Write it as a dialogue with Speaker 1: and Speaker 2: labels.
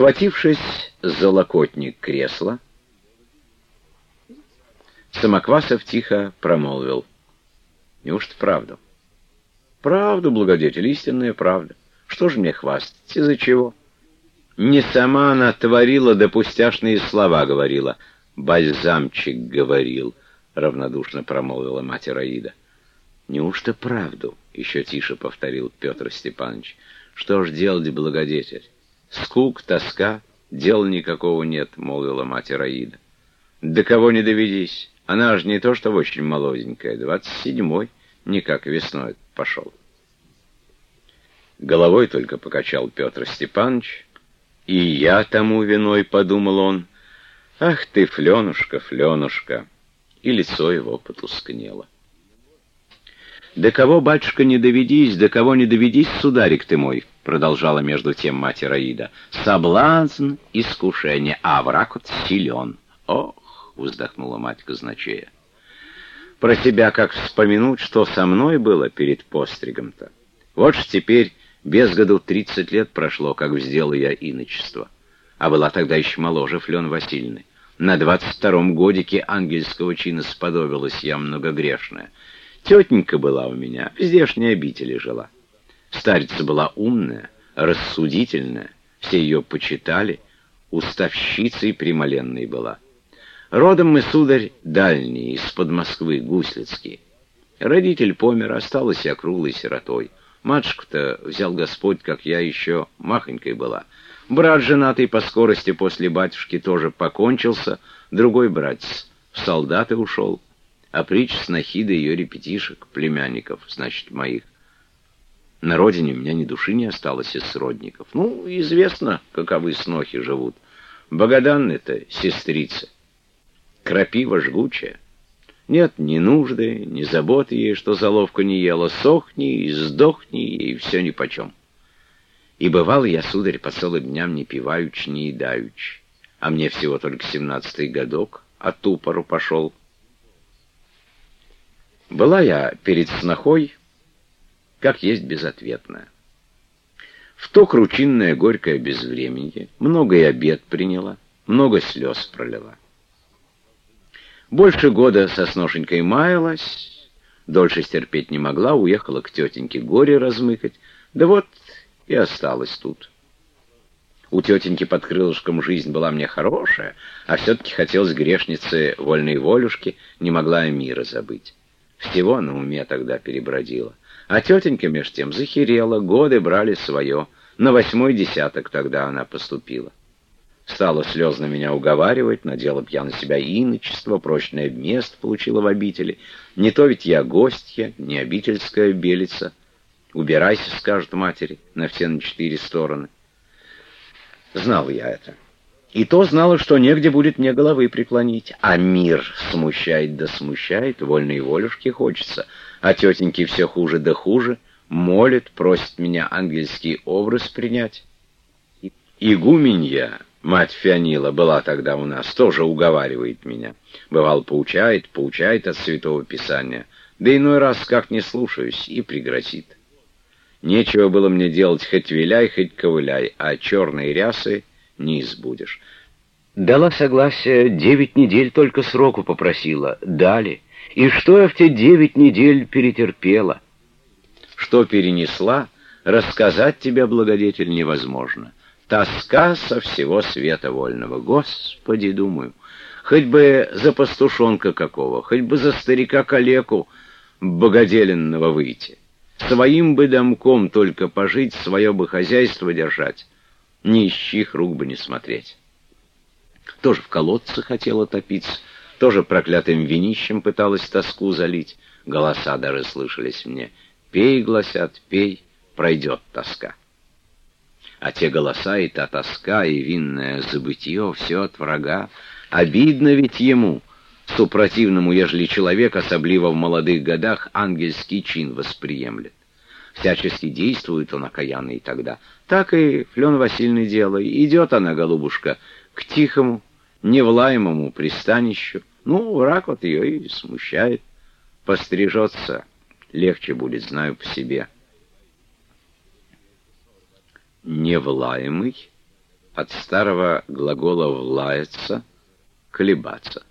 Speaker 1: Схватившись за локотник кресла, Самоквасов тихо промолвил. Неужто правду? Правду, благодетель, истинная правда. Что же мне хвастать? Из-за чего? Не сама она творила, да пустяшные слова говорила. Бальзамчик говорил, равнодушно промолвила мать Раида. Неужто правду? Еще тише повторил Петр Степанович. Что ж делать, благодетель? Скук, тоска, дела никакого нет, молвила мать Раида. Да кого не доведись. Она же не то, что очень молоденькая, двадцать седьмой, никак весной пошел. Головой только покачал Петр Степанович. И я тому виной, подумал он. Ах ты, Фленушка, Фленушка! И лицо его потускнело. «Да кого, батюшка, не доведись, да кого не доведись, сударик ты мой!» Продолжала между тем мать Раида. «Соблазн, искушение, а враг вот силен. Ох!» — вздохнула мать казначея. «Про себя как вспомянуть, что со мной было перед постригом-то. Вот ж теперь без году тридцать лет прошло, как сделал я иночество. А была тогда еще моложе Флен Васильевны. На двадцать втором годике ангельского чина сподобилась я многогрешная. Тетенька была у меня, в здешней обители жила. Старица была умная, рассудительная, все ее почитали, уставщицей примоленной была. Родом мы, сударь, дальние, из-под Москвы, гуслицкие. Родитель помер, осталась я круглой сиротой. Матушку-то взял Господь, как я еще махонькой была. Брат женатый по скорости после батюшки тоже покончился, другой братец в солдаты ушел, а притч снохи да ее репетишек, племянников, значит, моих. На родине у меня ни души не осталось из сродников. Ну, известно, каковы снохи живут. Богоданны-то сестрицы. Крапива жгучая. Нет ни нужды, ни заботы ей, что заловку не ела. Сохни и сдохни, и все нипочем. И бывал я, сударь, по целым дням не пиваючи, не едаючи. А мне всего только семнадцатый годок, а тупору пошел. Была я перед снохой, как есть безответная. В то кручинное горькое безвременье много и обед приняла, много слез пролила. Больше года со сношенькой маялась, дольше стерпеть не могла, уехала к тетеньке горе размыкать, да вот и осталась тут. У тетеньки под крылышком жизнь была мне хорошая, а все-таки хотелось грешнице вольной волюшки, не могла и мира забыть. Всего на уме тогда перебродила. А тетенька меж тем захерела, годы брали свое. На восьмой десяток тогда она поступила. Стала слезно меня уговаривать, надела б я на себя иночество, прочное место получила в обители. Не то ведь я гостья, не обительская белица. Убирайся, скажет матери, на все на четыре стороны. Знал я это. И то знала, что негде будет мне головы преклонить. А мир смущает да смущает, вольной волюшки хочется. А тетеньки все хуже да хуже, молит, просит меня ангельский образ принять. Игуменья Мать Фианила была тогда у нас, тоже уговаривает меня. Бывал, поучает, поучает от Святого Писания. Да иной раз как не слушаюсь и пригрозит. Нечего было мне делать хоть виляй, хоть ковыляй, а черные рясы не избудешь. Дала согласие, девять недель только сроку попросила. Дали. И что я в те девять недель перетерпела? Что перенесла, рассказать тебе, благодетель, невозможно. Тоска со всего света вольного. Господи, думаю, хоть бы за пастушонка какого, хоть бы за старика-калеку богоделенного выйти. Своим бы домком только пожить, свое бы хозяйство держать, ни из чьих рук бы не смотреть. Тоже в колодце хотела топиться, тоже проклятым винищем пыталась тоску залить. Голоса даже слышались мне. «Пей, — гласят, — пей, пройдет тоска». А те голоса и та тоска, и винное забытье — все от врага. Обидно ведь ему, супротивному, ежели человек, особливо в молодых годах, ангельский чин восприемлет. Всячески действует он окаянный тогда. Так и Флен Васильевна дело. Идет она, голубушка, к тихому, невлаемому пристанищу. Ну, враг вот ее и смущает. Пострижется, легче будет, знаю по себе. «Невлаемый?» — от старого глагола «влаяться» — «колебаться».